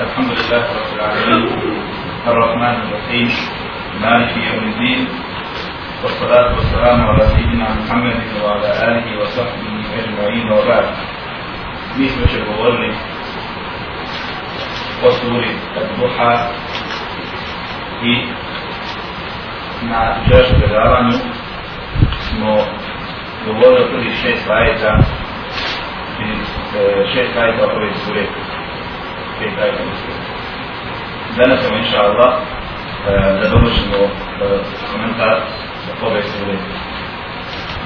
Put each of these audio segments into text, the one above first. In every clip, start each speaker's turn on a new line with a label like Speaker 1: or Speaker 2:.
Speaker 1: الحمد لله رب العالمين الرحمن الرحيم مالك يوم الدين والصلاة والسلام على سيدنا محمد وعلى آله وصحبه أجمعين وبعد. Govorili o suri Duha i na češću predavanju smo govorili o prvih šest ajeta šest ajeta ove sure pet ajeta danas ćemo inša Allah e, da dovršimo e, komentar za ove sure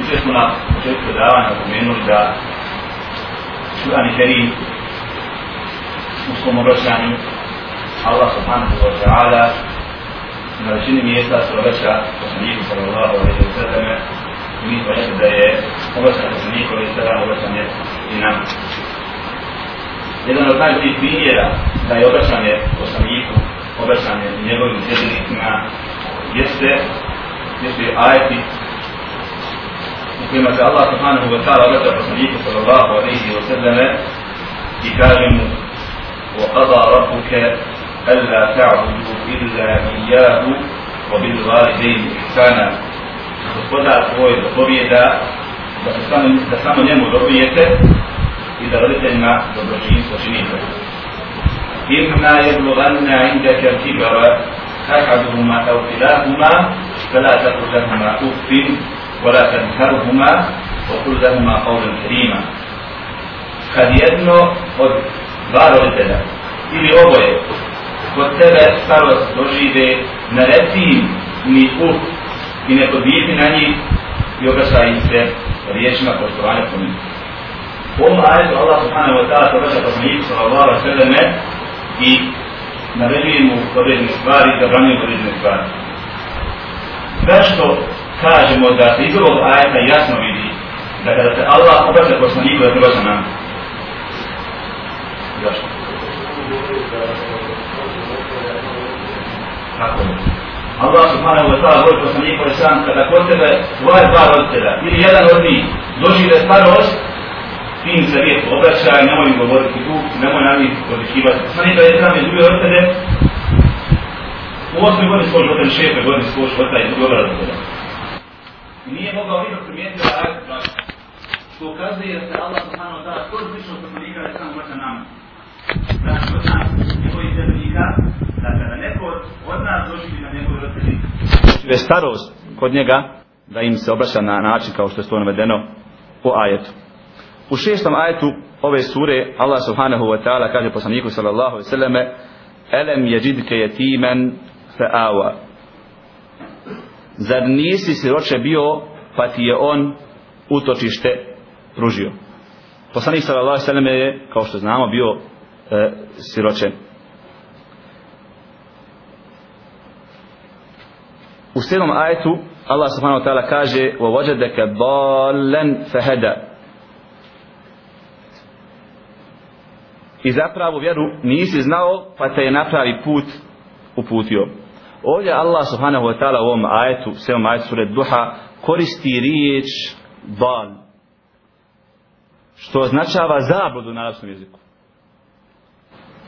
Speaker 1: Juče smo na početku predavanja pomenuli da Kur'an i Kerim u svom obraćanju Allah subhanahu wa ta'ala na većini mjesta se obraća poslaniku sallallahu alaihi wa sallam i mi smo rekli da je obraćan poslaniku alaihi wa sallam obraćan je i nam. Jedan od najboljih primjera da je obraćanje poslaniku obraćanje njegovim sjedbenicima jeste jeste ajeti u kojima se Allah subhanahu wa ta'ala obraća poslaniku sallallahu alaihi wa sallam i kaže mu وقضى ربك ألا تعبدوا إلا إياه وبالوالدين إحسانا gospodar tvoj zapovjeda da da samo njemu dobijete i da roditeljima dobročinstvo čini dobro. Ima je blogana inda kjer kibara, kakaduhuma kao filahuma, kala takuzahuma ufin, kala tanharuhuma, okuzahuma kaulem kerima. Kad jedno od dva roditelja, ili oboje, kod tebe starost dožive, nareci im ni uf, i ne podbijeti na njih, i obraša im se riječima poštovanja pomijenja. U ovom ajetu Allah subhanahu wa ta'ala obraća poslaniku sallallahu alaihi wa sallam i naređuje mu određene stvari, zabranjuje određene stvari. Zašto kažemo da se iz ovog ajeta jasno vidi da kada se Allah obraća poslaniku da treba sa nama? Zašto? je. Allah subhanahu wa ta'ala govori poslaniku i sam kada kod tebe tvoje dva roditelja ili jedan od njih dožive starost svim im se riječ obraćaj, nemoj im govoriti tu, nemoj na njih odličivati. Poslanika je sam izgubio roditelje u osmoj godini svoj života ili šestoj godini svoj života i izgubio roditelja. I nije mogao nikak primijetiti da je braća. što ukazuje da se Allah subhanahu wa ta'ala skoro slično od poslanika je sam obraća nama. Znači od nas, njegovih zemljika, da kada neko od nas doživi na njegove roditelji, je starost kod njega, da im se obraća na način kao što je to navedeno u ajetu. U šestom ajetu ove sure Allah subhanahu wa ta'ala kaže poslaniku sallallahu alaihi sallam Elem jeđidke jetimen fe awa Zar nisi siroče bio pa ti je on utočište pružio Poslanik sallallahu alaihi sallam je kao što znamo bio e, siroče U sedmom ajetu Allah subhanahu wa ta'ala kaže وَوَجَدَكَ ضَالًا فَهَدَى i zapravo vjeru nisi znao pa te je napravi put uputio. Ovdje Allah subhanahu wa ta'ala u ovom ajetu, sve ajetu sure duha, koristi riječ dal, što označava zabludu na arabskom jeziku.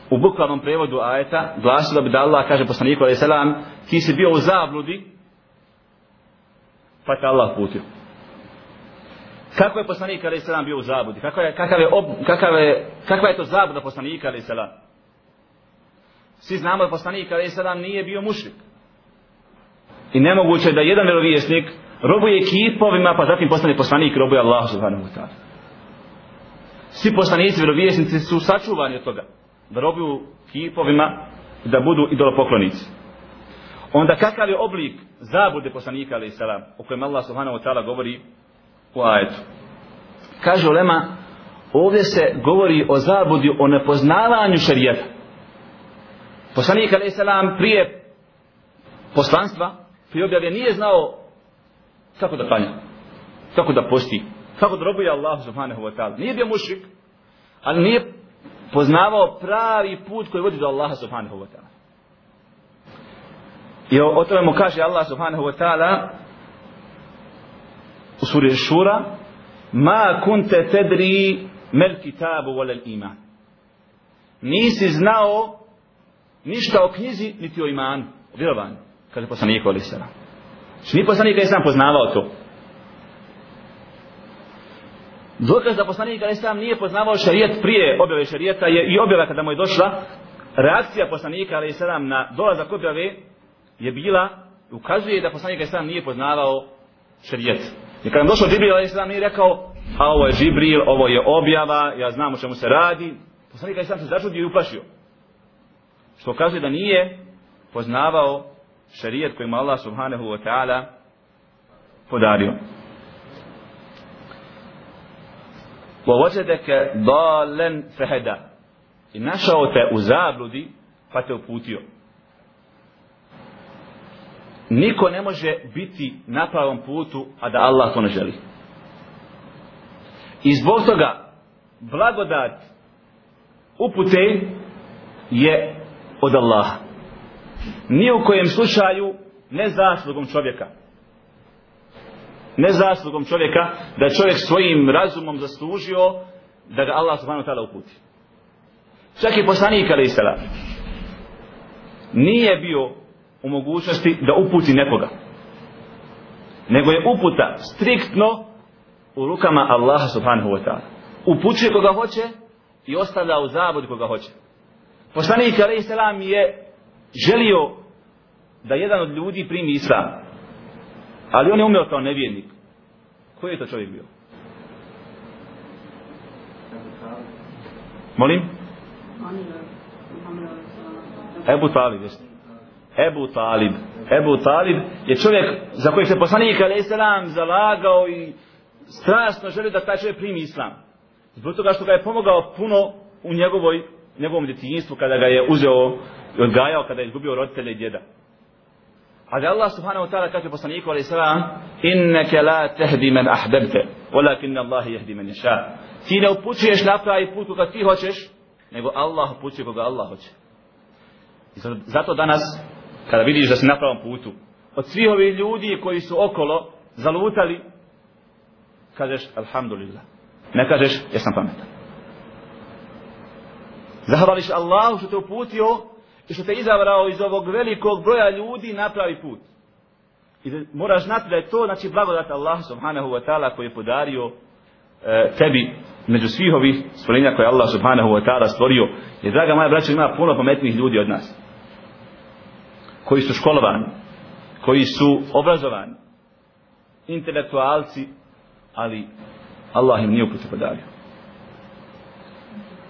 Speaker 1: U bukvalnom prevodu ajeta glasilo bi da Allah kaže poslaniku alaih salam ti si bio u zabludi pa te Allah putio. Kako je poslanik alaih salam bio u zabudi? Kakav je, kakav je, ob, kakav je, kakva je to zabuda poslanika alaih salam? Svi znamo da poslanik alaih salam nije bio mušrik. I nemoguće je da jedan vjerovjesnik robuje kipovima, pa zatim postane poslanik robuje Allah subhanahu wa ta'ala. Svi poslanici vjerovjesnici su sačuvani od toga. Da robuju kipovima i da budu idolopoklonici. Onda kakav je oblik zabude poslanika alaih salam, o kojem Allah subhanahu wa ta'ala govori u ajetu. Kaže Ulema, ovdje se govori o zabudi, o nepoznavanju šarijeta. Poslanik a.s. salam prije poslanstva, prije objave, nije znao kako da klanja, kako da posti, kako da robuje Allah subhanahu wa ta'ala. Nije bio mušrik, ali nije poznavao pravi put koji vodi do Allaha subhanahu wa ta'ala. I o, o tome mu kaže Allah subhanahu wa ta'ala u suri Šura ma kunte tedri mel kitabu volel iman nisi znao ništa o knjizi, niti o imanu, o vjerovanju, kaže znači, poslanik Ali Sala. Znači, nije poslanik je sam poznavao to. Dokaz da poslanik Ali Sala nije poznavao šarijet prije objave šarijeta je i objava kada mu je došla, reakcija poslanika Ali Sala na dolazak objave je bila, ukazuje da poslanik Ali Sala nije poznavao šarijet. I kada je došao Džibril Ali Sala nije rekao, a ovo je Džibril, ovo je objava, ja znam o čemu se radi. Poslanik Ali Sala se začudio i uplašio. Što kaže da nije poznavao šarijet kojim Allah subhanahu wa ta'ala podario. وَوَجَدَكَ ضَالًا فَهَدَا I našao te u zabludi, pa te uputio. Niko ne može biti na pravom putu, a da Allah to ne želi. I zbog toga, blagodat upute je od Allaha. Ni u kojem slučaju ne zaslugom čovjeka. Ne zaslugom čovjeka da čovjek svojim razumom zaslužio da ga Allah subhanahu wa ta'ala uputi. Čak i poslanik ali istala nije bio u mogućnosti da uputi nekoga. Nego je uputa striktno u rukama Allaha subhanahu wa ta'ala. Upućuje koga hoće i ostavlja u zabud koga hoće. Poslanik alaih salam je želio da jedan od ljudi primi islam. Ali on je umeo kao nevjernik. Koji je to čovjek bio? Molim? Ebu Talib, jeste. Ebu Talib. Ebu Talib je čovjek za kojeg se poslanik a.s. zalagao i strasno želio da taj čovjek primi islam. Zbog toga što ga je pomogao puno u njegovoj njegovom djetinjstvu kada ga je uzeo i odgajao kada je izgubio roditelja i djeda. Ali Allah subhanahu wa ta'ala kaže poslaniku alaihi sallam inneke la tehdi men ahbebte walakin Allah jehdi men ješa. Ti ne upućuješ na pravi put koga ti hoćeš, nego Allah upućuje koga Allah hoće. I zato danas, kada vidiš da si na pravom putu, od svih ovih ljudi koji su okolo zalutali, kažeš alhamdulillah. Ne kažeš jesam pametan. Zahvališ Allahu što te uputio i što te izabrao iz ovog velikog broja ljudi na pravi put. I da moraš znati da je to znači blagodat Allah subhanahu wa ta'ala koji je podario e, tebi među svih ovih stvorenja koje Allah subhanahu wa ta'ala stvorio. I draga moja braća ima puno pametnih ljudi od nas. Koji su školovani. Koji su obrazovani. Intelektualci. Ali Allah im nije uputio podario.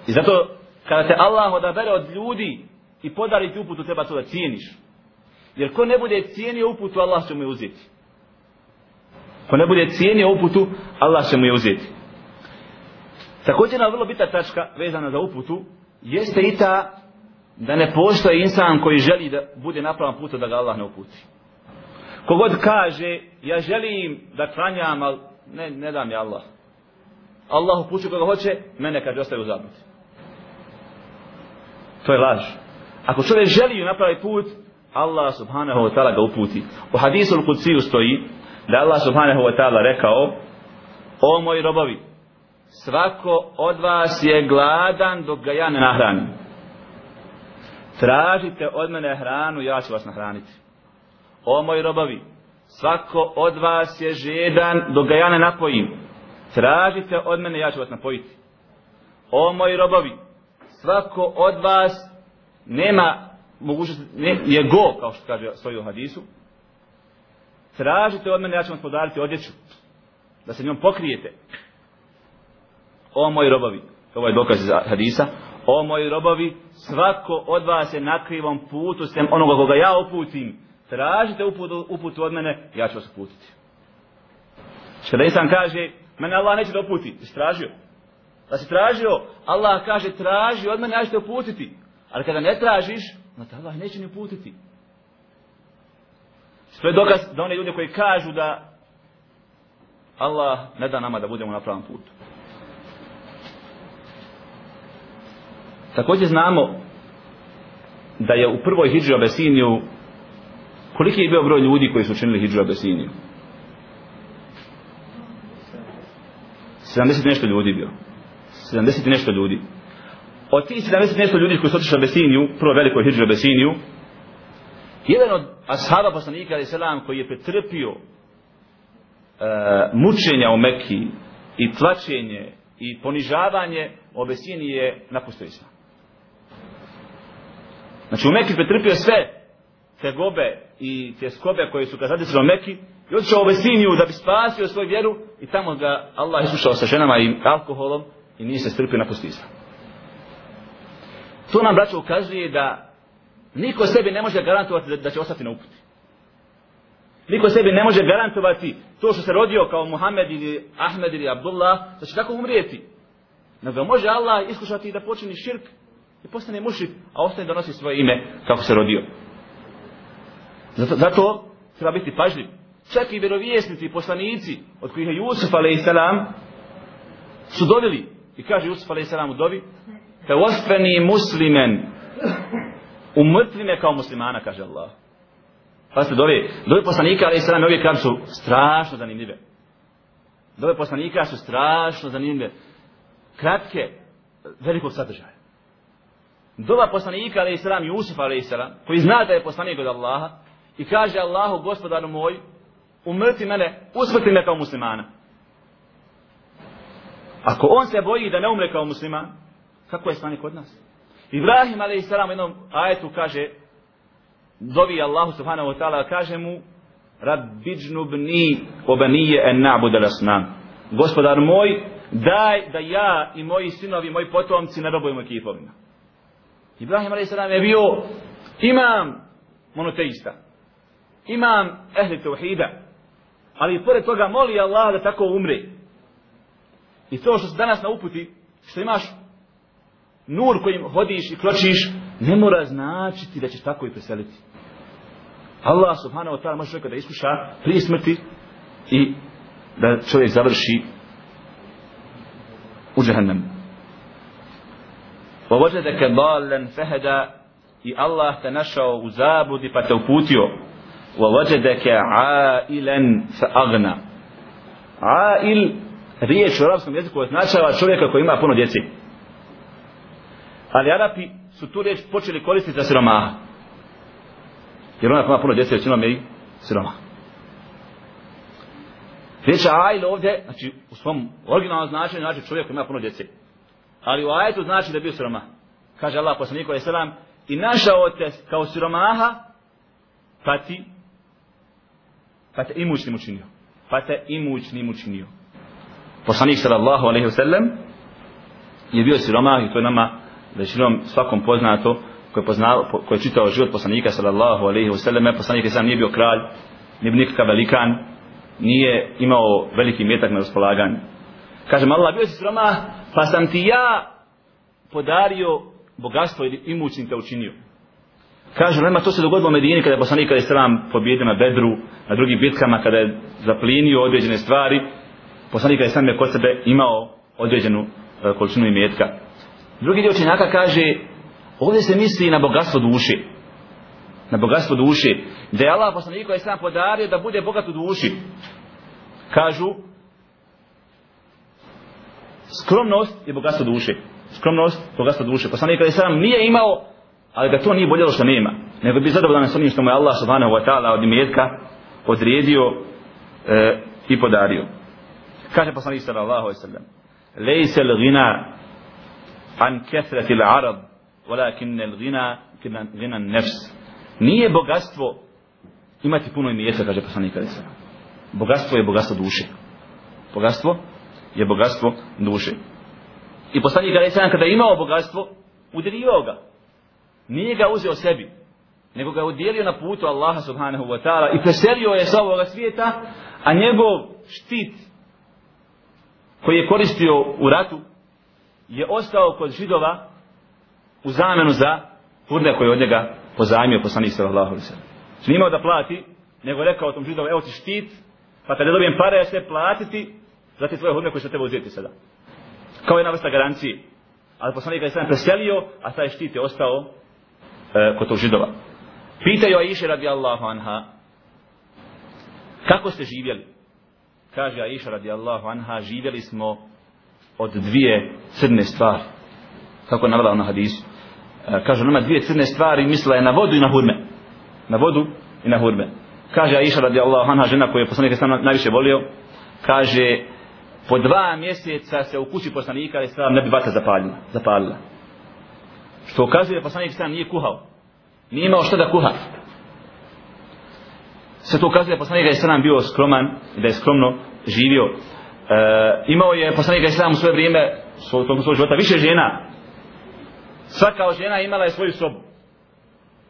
Speaker 1: I zato kada te Allah odabere od ljudi i podari ti uputu, treba to da cijeniš. Jer ko ne bude cijenio uputu, Allah će mu je uzeti. Ko ne bude cijenio uputu, Allah će mu je uzeti. Također jedna vrlo bita tačka vezana za uputu, jeste i ta da ne postoji insan koji želi da bude napravan pravom da ga Allah ne uputi. Kogod kaže, ja želim da klanjam, ali ne, ne dam je Allah. Allah upuću koga hoće, mene kaže ostaje u zabluti. To je laž. Ako čovjek želi napravi put, Allah subhanahu wa ta'ala ga uputi. U hadisu Al-Qudsiju stoji da Allah subhanahu wa ta'ala rekao O moji robovi, svako od vas je gladan dok ga ja ne nahranim. Tražite od mene hranu, ja ću vas nahraniti. O moji robovi, svako od vas je žedan dok ga ja ne napojim. Tražite od mene, ja ću vas napojiti. O moji robovi, svako od vas nema mogućnosti, ne, je go, kao što kaže stoji u hadisu, tražite od mene, ja ću vam podariti odjeću, da se njom pokrijete. O moji robovi, ovo je dokaz iz hadisa, o moji robovi, svako od vas je na krivom putu, sem onoga koga ja uputim, tražite uputu, uputu od mene, ja ću vas uputiti. Kada insan kaže, mene Allah neće da uputi, istražio. Da si tražio, Allah kaže traži od mene, ja ću te uputiti. Ali kada ne tražiš, onda te Allah neće ni uputiti. To je dokaz da one ljude koji kažu da Allah ne da nama da budemo na pravom putu. Također znamo da je u prvoj hijđu Abesiniju koliki je bio broj ljudi koji su učinili hijđu Abesiniju? 70 nešto ljudi bio. 70 nešto ljudi. od tih 70 nešto ljudi koji su otišli u prvo veliko hijđu Abesiniju, jedan od ashaba poslanika ali selam koji je pretrpio e, mučenja u Mekki i tlačenje i ponižavanje u Besiniji je napustio islam. Znači u Mekki pretrpio sve te gobe i te skobe koje su ga zadesile u Mekki i otišao u Vesiniju da bi spasio svoju vjeru i tamo ga Allah isušao sa ženama i alkoholom i nije se strpio na islam. To nam braćo ukazuje da niko sebi ne može garantovati da, da će ostati na uputi. Niko sebi ne može garantovati to što se rodio kao Muhammed ili Ahmed ili Abdullah, da će tako umrijeti. Nego može Allah iskušati da počini širk i postane mušik, a ostane donosi svoje ime kako se rodio. Zato, zato treba biti pažljiv. Čak i vjerovjesnici i poslanici od kojih je Jusuf a.s. su doveli i kaže Jusuf a.s. u dovi te ostani muslimen umrtvi me kao muslimana, kaže Allah. Pa ste dove, dove poslanika, ali sada uvijek kažu su strašno zanimljive. Dove poslanika su strašno zanimljive. Kratke, velikog sadržaja. Dova poslanika, ali sada Jusuf, ali sada, koji zna da je poslanik od Allaha, i kaže Allahu, gospodaru moj, umrti mene, usmrti me kao muslimana. Ako on se boji da ne umre kao musliman, kako je stanje kod nas? Ibrahim a.s. u jednom ajetu kaže dovi Allahu subhanahu wa ta'ala kaže mu Rabbiđnu bni obanije en na'bud al asnam Gospodar moj daj da ja i moji sinovi moji potomci ne robujemo kipovima. Ibrahim a.s. je bio imam monoteista imam ehli tevhida, ali pored toga moli Allah da tako umre i to što se danas na uputi što imaš nur kojim hodiš i kročiš, ne mora značiti da ćeš tako i preseliti. Allah subhanahu wa ta'ala može čovjeka da iskuša prije smrti i da čovjek završi u džahannam. Povođedeke dalen feheda i Allah te našao u zabudi pa te uputio. Povođedeke ailen fa agna. Ail, riječ u arapskom jeziku označava čovjeka koji ima puno djece. Ali Arapi su tu riječ počeli koristiti za siromaha. Jer ona ima puno djece, većinom je i siromaha. Riječ ail ovdje, znači u svom originalnom značenju znači čovjek koji ima puno djece. Ali u ajetu znači da je bio siromah. Kaže Allah poslaniku alaih sallam i našao te kao siromaha pa ti pa te imućnim učinio. Pa te imućnim učinio. Poslanik sallallahu alaihi wa sallam je bio siromah i to je nama većinom svakom poznato ko je, poznao, ko je čitao život poslanika sallallahu alaihi wa sallam poslanik sam nije bio kralj nije bio nikakav velikan nije imao veliki metak na raspolaganju kažem Allah bio si sroma pa sam ti ja podario bogatstvo ili imućnim te učinio Kaže, nema, to se dogodilo u Medini kada je poslanik kada je sram pobjedio na Bedru, na drugim bitkama, kada je zaplinio određene stvari, poslanik kada je sam je kod sebe imao određenu e, količinu imetka. Drugi dio učenjaka kaže, ovdje se misli na bogatstvo duše. Na bogatstvo duše. Da je Allah poslaniku je sam podario da bude bogat u duši. Kažu, skromnost je bogatstvo duše. Skromnost, bogatstvo duše. Poslanik je sam nije imao, ali da to nije boljelo što nema. Nego bi zadovoljan s onim što mu je Allah subhanahu wa ta'ala od imetka odredio e, i podario. Kaže poslanik sallallahu alaihi sallam, Lejse l'gina an kethrati l'arab walakin l'gina gina nefs. an-nafs nije bogatstvo imati puno imetka kaže poslanik ali bogatstvo je bogatstvo duše bogatstvo je bogatstvo duše i poslanik ali kada je imao bogatstvo udario ga nije ga uzeo sebi nego ga udjelio na putu Allaha subhanahu wa ta'ala i preselio je sa ovoga svijeta a njegov štit koji je koristio u ratu je ostao kod židova u zamenu za hurne koje od njega pozajmio poslanik sallallahu alaihi sallam. sellem. Nije imao da plati, nego rekao tom židovu, evo ti štit, pa kada dobijem pare, ja sve platiti za te tvoje hurme koje će tebe uzeti sada. Kao jedna vrsta garancije. Ali poslanik je sam preselio, a taj štit je ostao e, kod tog židova. Pitaju Aisha radijallahu anha, kako ste živjeli? Kaže Aisha radijallahu anha, živjeli smo od dvije crne stvari. kako je navela na hadisu. E, kaže, nema dvije crne stvari, mislila je na vodu i na hurme. Na vodu i na hurme. Kaže Aisha radijallahu anha, žena koju je poslanik sam najviše volio, kaže, po dva mjeseca se u kući poslanika ali sam ne bi vata zapalila. zapalila. Što ukazuje poslanik sam nije kuhao. Nije imao što da kuha. Sve to ukazuje poslanik je bio skroman, da je skromno živio. E, imao je poslanik je u svoje vrijeme, svoj, tokom svog života, više žena. Svaka od žena imala je svoju sobu.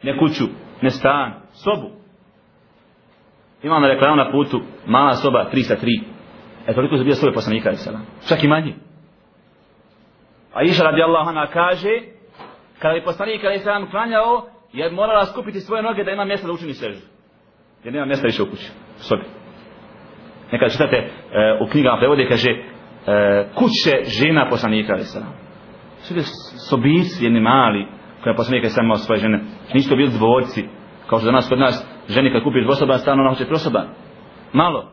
Speaker 1: Ne kuću, ne stan, sobu. Imala na reklamu na putu, mala soba, 3 sa 3. E toliko su bio svoje poslanika i sada. Čak i manji. A iša radi Allah kaže, kada bi poslanik ali sada klanjao, je morala skupiti svoje noge da ima mjesta da učini sežu. Jer nema mjesta više u kući, u sobi. Nekada čitate e, u knjigama prevode, kaže, e, kuće žena poslanika ali se vam. Sve sobici jedni mali, koja je poslanika sam imao svoje žene. Nisu to bili dvorci, kao što danas kod nas, ženi kad kupiš dvosoban stan, ona hoće trosoban. Malo.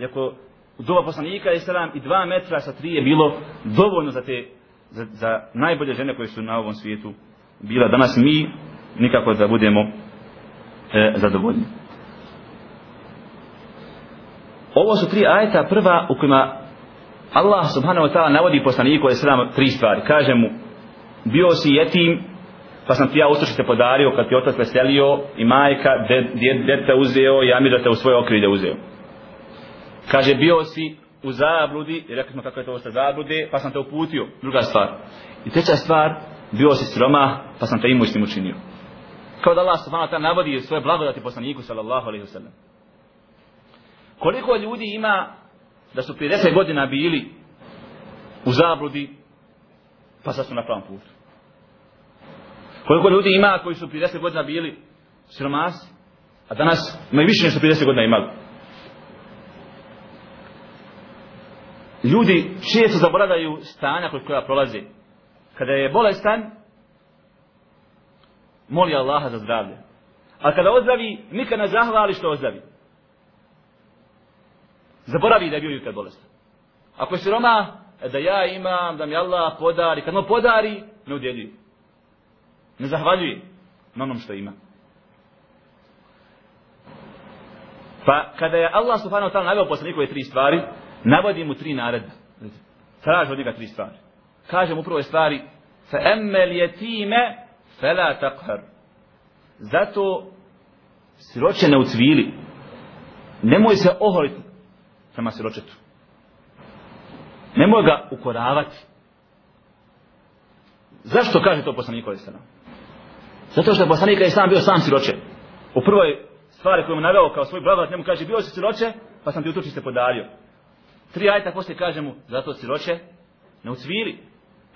Speaker 1: Iako u doba poslanika je 7 i 2 metra sa tri je bilo dovoljno za te za, za najbolje žene koje su na ovom svijetu bila danas mi nikako da budemo e, zadovoljni. Ovo su tri ajeta prva u kojima Allah subhanahu wa ta'ala navodi poslaniku je sedam tri stvari. Kaže mu, bio si jetim, pa sam ti ja ustošite podario kad ti otac veselio i majka, dete uzeo i amir da te u svoje okrilje uzeo. Kaže, bio si u zabludi, i rekli smo kako je to sa zablude, pa sam te uputio. Druga stvar. I treća stvar, bio si sroma, pa sam te imućnim učinio. Kao da Allah subhanahu wa ta'ala navodi svoje blagodati poslaniku sallallahu alaihi wasallam. Koliko ljudi ima da su prije deset godina bili u zabludi, pa sad su na pravom putu. Koliko ljudi ima koji su prije deset godina bili siromasi, a danas imaju više nešto prije deset godina imali. Ljudi često zaboravljaju stanja kod koja prolazi. Kada je bolestan, moli Allaha za zdravlje. A kada ozdravi, nikad ne zahvali što ozdravi. Zaboravi da je bio jutro bolestan. Ako je siroma, e, da ja imam, da mi Allah podari, kad mu podari, ne udjeljuje. Ne zahvaljuje na onom što ima. Pa kada je Allah subhanahu wa ta'ala navio poslanikove tri stvari, navodi mu tri naredbe. Traži od njega tri stvari. Kaže mu prvo stvari, fa emmel jetime, fela takhar. Zato siroče ne ucvili. Nemoj se oholiti prema siročetu. Nemoj ga ukoravati. Zašto kaže to poslanik Ali sada? Zato što je poslanik Ali bio sam siroče. U prvoj stvari koju mu naveo kao svoj blagodat, njemu kaže, bio si siroče, pa sam ti utoči podario. Tri ajta poslije kaže mu, zato siroče, ne ucvili.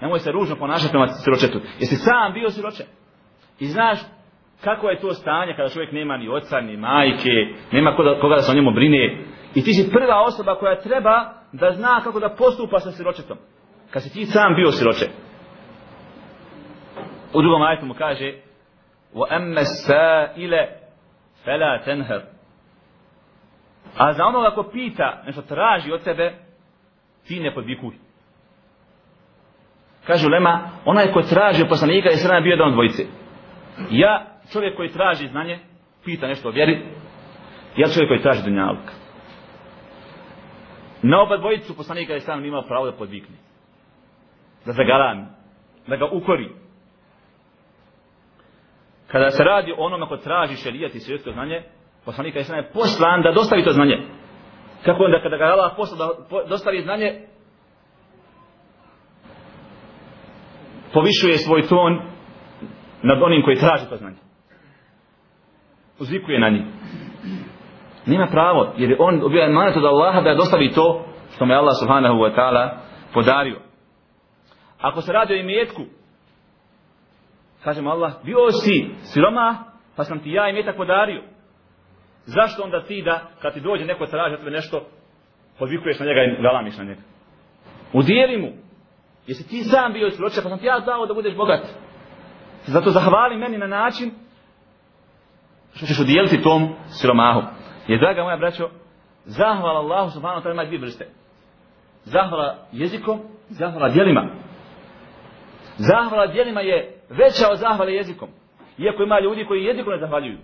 Speaker 1: Nemoj se ružno ponašati prema siročetu. Jesi sam bio siroče? I znaš kako je to stanje kada čovjek nema ni oca, ni majke, nema koga, koga da se o njemu brine. I ti si prva osoba koja treba da zna kako da postupa sa siročetom. Kad si ti sam bio siroče. U drugom ajtu mu kaže وَأَمَّ السَّائِلَ فَلَا تَنْهَرُ A za onoga ko pita, nešto traži od tebe, ti ne podvikuj. Kaže Lema, onaj ko traži od poslanika je srana bio jedan od dvojice. Ja, čovjek koji traži znanje, pita nešto o vjeri, ja čovjek koji traži dunjaluk. Na oba dvojicu poslanika je srana imao pravo da podvikne. Da zagalami. Da ga ukori. Kada se radi o onome ko traži šerijat i svjetsko znanje, poslanika je je poslan da dostavi to znanje. Kako onda kada ga Allah posla da dostavi znanje, povišuje svoj ton nad onim koji traži to znanje. Uzvikuje na njih. Nema pravo, jer on obio emanet od Allaha da dostavi to što mu je Allah subhanahu wa ta'ala podario. Ako se radi o imetku, kažemo Allah, bio si siroma, pa sam ti ja imetak podario. Zašto onda ti da, kad ti dođe neko traži od tebe nešto, podvikuješ na njega i galamiš na njega? Udijeli mu. Jesi ti sam bio siroče, pa sam ti ja dao da budeš bogat. Zato zahvali meni na način što ćeš udijeliti tom siromahu. Jer, draga moja braćo, zahvala Allahu subhanahu wa ta'ala ima dvije vrste. Zahvala jezikom, zahvala dijelima. Zahvala djelima je veća od zahvale jezikom. Iako ima ljudi koji jezikom ne zahvaljuju.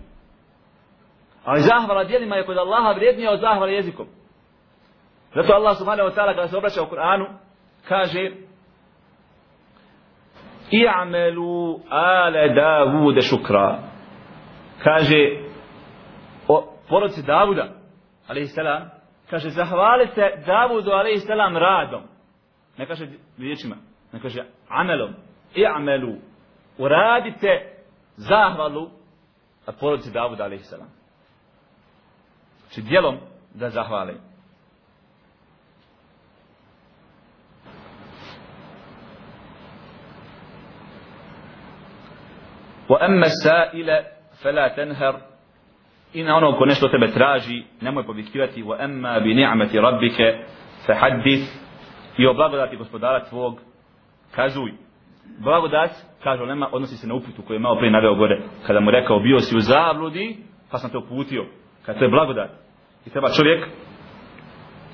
Speaker 1: Ali zahvala djelima je kod Allaha vrijednija od zahvala jezikom. Zato Allah subhanahu wa ta'ala kada se obraća u Kur'anu kaže I'amelu ale Davude šukra. Kaže o porodci Davuda, alaihi salam, kaže zahvalite Davudu, alaihi salam, radom. Ne kaže riječima, ne kaže amelom. I'amelu. Uradite zahvalu porodici Davuda, alaihi salam Znači dijelom da zahvale. وأما السائل فلا تنهر إن أنا كنت تبى تراجي نمو بذكرتي وأما بنعمة ربك فحدث i o blagodati gospodara tvog kazuj. Blagodat, kažu nema, odnosi se na uputu koju je malo prije naveo gore. Kada mu rekao, bio si u zabludi, pa sam te uputio. Kad to je blagodat. I treba čovjek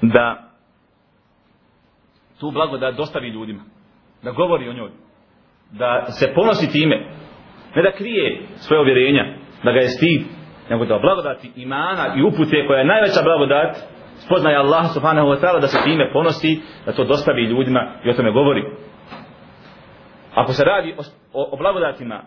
Speaker 1: da tu blagodat dostavi ljudima. Da govori o njoj. Da se ponosi time. Ne da krije svoje uvjerenja, da ga je stid, nego da blagodati imana i upute koja je najveća blagodat, spoznaje Allah subhanahu wa ta'ala da se time ponosi, da to dostavi ljudima i o tome govori. Ako se radi o, o, o blagodatima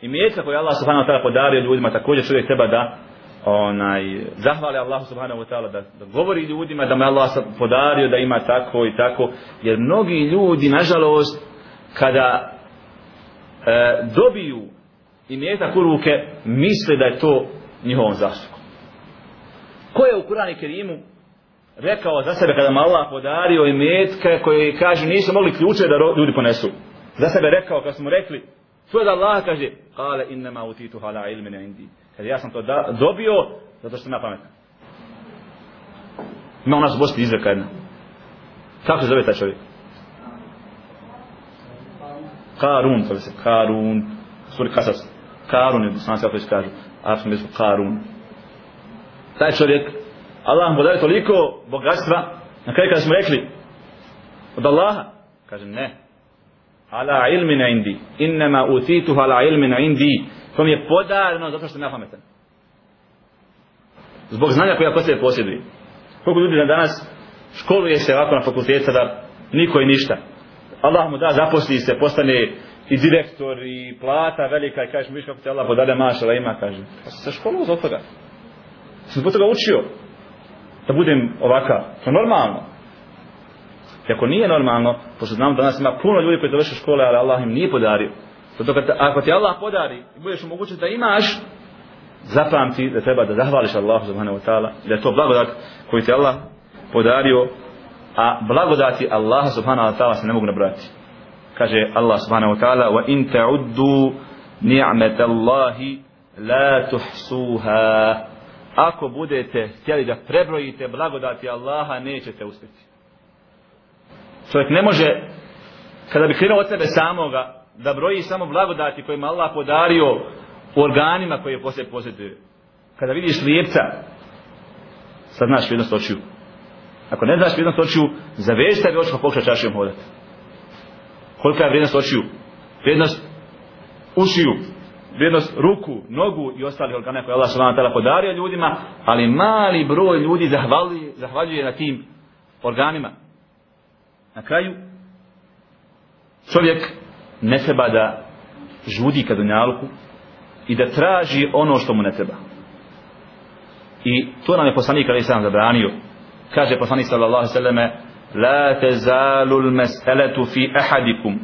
Speaker 1: i mjeca koje Allah subhanahu wa ta'ala podario ljudima, također čovjek treba da onaj zahvali Allahu subhanahu wa ta'ala da, da govori ljudima da me Allah podario da ima tako i tako jer mnogi ljudi nažalost kada e, dobiju i mjetak u ruke, misle da je to njihovom zaslugom. Ko je u Kurani Kerimu rekao za sebe kada mu Allah podario i metke koje kaže nisu mogli ključe da ljudi ponesu. Za sebe rekao, kad smo rekli, to je da Allah kaže, kale innama utitu hala ilmine indi. Kad ja sam to da, dobio zato što sam ja pametan. Ima u nas u Bosni izreka jedna. Kako se zove taj čovjek? Karun, to se Karun, suri Kasas, Karun je bosanski kako se kaže, arabskom jeziku Karun. Taj čovjek, Allah mu podaje toliko bogatstva, na kraju kada smo rekli, od Allaha, kaže ne, ala ilmin indi, innama utitu ala ilmin indi, to mi je podareno zato što sam ja pametan. Zbog znanja koja poslije posjeduje. Koliko ljudi na danas školuje se ovako na fakultetu da niko i ništa. Allah mu da, zaposli se, postane i direktor i plata velika i kažeš mu viš kako te Allah podade mašala ima, kaže. Pa se školu zbog toga. Sam zbog toga učio da budem ovaka. To normalno. Iako nije normalno, pošto znamo da nas ima puno ljudi koji završu škole, ali Allah im nije podario. Zato kad, ako ti Allah podari i budeš omogućen da imaš, zapamti da treba da zahvališ Allahu subhanahu wa ta'ala, da je to blagodat koji ti Allah podario a blagodati Allaha subhanahu wa ta'ala se ne mogu nabrati kaže Allah subhanahu wa ta'ala wa in ta'uddu ni'met Allahi la tuhsuha. Ako budete htjeli da prebrojite blagodati Allaha nećete uspjeti čovjek ne može kada bi krenuo od sebe samoga da broji samo blagodati kojima Allah podario u organima koje poslije posjeduje kada vidiš lijepca sad znaš vrijednost očiju Ako ne znaš vrijednost očiju, zaveži sebi oči pa pokušaj čašijom hodati. Kolika je vrijednost očiju? Vrijednost ušiju, vrijednost ruku, nogu i ostalih organa koje Allah subhanahu podario ljudima, ali mali broj ljudi zahvaljuje, zahvaljuje na tim organima. Na kraju, čovjek ne treba da žudi kad dunjalku i da traži ono što mu ne treba. I to nam je poslanik ali sam zabranio kaže poslanik sallallahu alejhi ve selleme la tazalu al mas'alatu fi ahadikum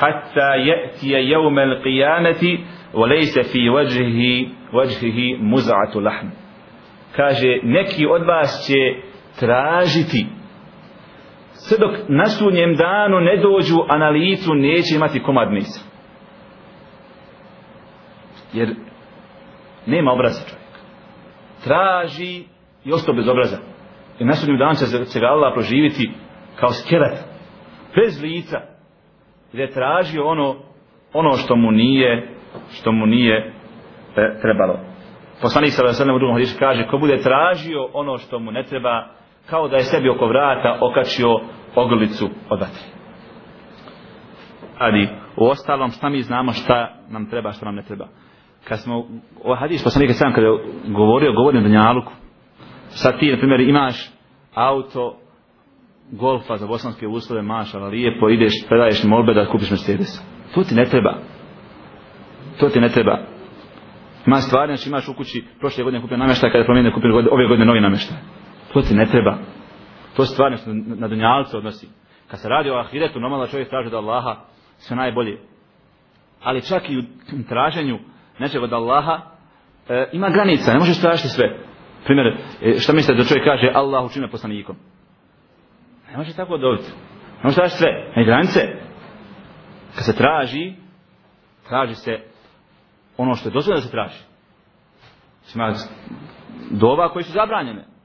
Speaker 1: hatta je'tije yawm al qiyamati wa laysa fi wajhihi wajhihi muz'atu lahm kaže neki od vas će tražiti sve dok na sunjem danu ne dođu a na licu neće imati komad mesa. Jer nema obraza čovjek traži i ostao bez obraza. I na sunjem danu će se ga Allah proživiti kao skelet, bez lica, gdje je tražio ono, ono što mu nije, što mu nije e, trebalo. Poslanik sa Veselem u drugom hadisu kaže, ko bude tražio ono što mu ne treba, kao da je sebi oko vrata okačio ogrlicu od vatre. Ali U ostalom šta mi znamo šta nam treba, šta nam ne treba. Kad smo, o hadis poslanika sam kada je govorio, govorim da Dunjaluku, sad ti, na primjer, imaš auto, golfa za bosanske uslove, maš, ali lijepo, ideš, predaješ molbe da kupiš Mercedes. To ti ne treba. To ti ne treba. Ima stvari, znači imaš u kući, prošle godine kupio namještaj, kada je promijenio, kupio ove godine novi namještaj. To ti ne treba. To je stvarno što na dunjalce odnosi. Kad se radi o ahiretu, normalno čovjek traži da Allaha sve najbolje. Ali čak i u traženju nečeg od Allaha, e, ima granica, ne možeš tražiti sve. Primjer, e, šta mislite da čovjek kaže Allah učine poslanikom? Ne može tako dobiti. Ne može tražiti sve. Ne granice. Kad se traži, traži se ono što je dozvoljeno da se traži. Ima dova koji su zabranjene.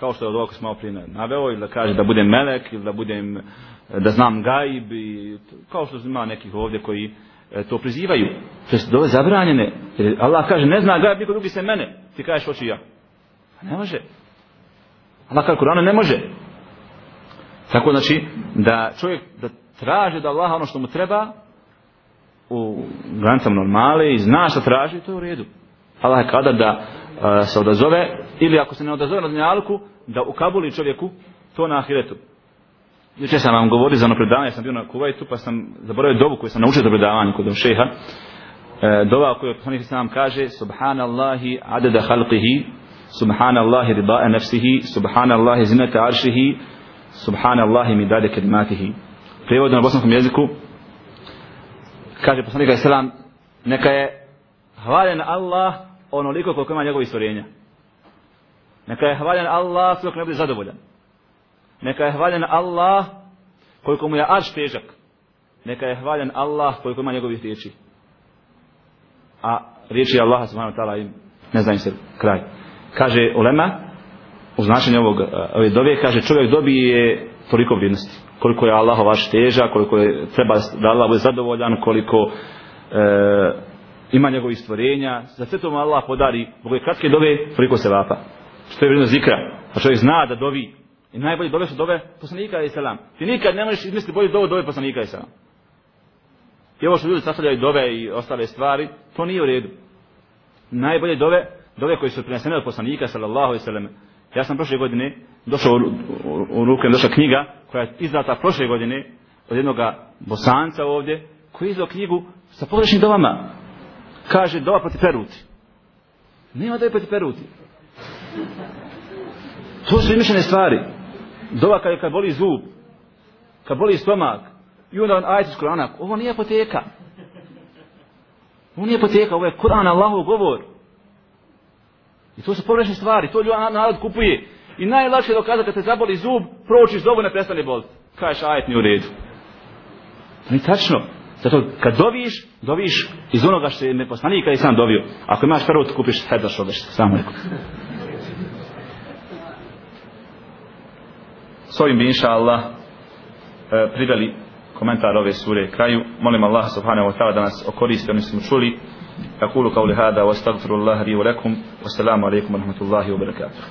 Speaker 1: Kao što je od ovako smo prije naveo, ili da kaže da budem melek, ili da budem, e, da znam gajib, i kao što ima nekih ovdje koji e, to prizivaju. To su dole zabranjene. Jer Allah kaže, ne zna gajib, niko drugi se mene. Ti kažeš, hoću ja. Pa ne može. Allah kaže, Kur'an ne može. Tako znači, da čovjek da traži da Allah ono što mu treba, u granicama normale i zna što traži, to je u redu. Allah je kada da uh, se odazove, ili ako se ne odazove na dunjalku, da ukabuli čovjeku to na ahiretu. Juče sam vam govorio za ono predavanje, sam bio na Kuvajtu, pa sam zaboravio dovu koju sam naučio za predavanje kod šeha. E, dova koju poslanik sam kaže, Subhanallahi adada halqihi, Subhanallahi rida'a nafsihi, Subhanallahi zinata aršihi, Subhanallahi midade kelimatihi. Prijevod na bosanskom jeziku, kaže poslanik alejhi selam neka je hvaljen Allah onoliko koliko ima njegovih stvorenja neka je hvaljen Allah sve ne bude zadovoljan. Neka je hvaljen Allah koliko mu je arš težak. Neka je hvaljen Allah koliko ima njegovih riječi. A riječi Allaha subhanahu wa ta'ala ne znam se kraj. Kaže ulema u značenju ovog, eh, ove dove kaže čovjek dobije toliko vrijednosti. Koliko je Allah vaš teža, koliko je treba da Allah bude zadovoljan, koliko e, ima njegovih stvorenja, za sve to mu Allah podari, zbog je kratke dove, koliko se vapa. Što je vrijedno zikra, a čovjek zna da dovi. I najbolje dove su dove poslanika i selam. Ti nikad ne možeš izmisliti bolje dove dove poslanika i selam. I ovo što ljudi sastavljaju dove i ostale stvari, to nije u redu. Najbolje dove, dove koje su prinesene od poslanika sallallahu alejhi ve sellem. Ja sam prošle godine došao u, u, u ruke, došla knjiga koja je izdata prošle godine od jednog bosanca ovdje, koji je izdao knjigu sa pogrešnim dovama. Kaže, dova proti peruti. Nema dova proti peruti. To su imišljene stvari. Dova kad, kad boli zub, kad boli stomak, i onda on ajte iz Kur'ana, ovo nije apoteka. Ovo nije apoteka, ovo je Kur'an, Allahov govor. I to su pogrešne stvari, to ljudi narod kupuje. I najlakše je dokazati kad te zaboli zub, proučiš zobu ne prestane boliti. Kažeš ajet mi u redu. To nije tačno. Zato kad doviš, doviš iz onoga što je me poslanik kada je sam dovio. Ako imaš prvo, kupiš head za šodeš. Samo rekao. S ovim bi inša Allah e, priveli komentar ove sure kraju. Molim Allah subhanahu wa ta'ala da nas okoristi, oni smo čuli. أقول قولي هذا واستغفر الله لي ولكم والسلام عليكم ورحمة الله وبركاته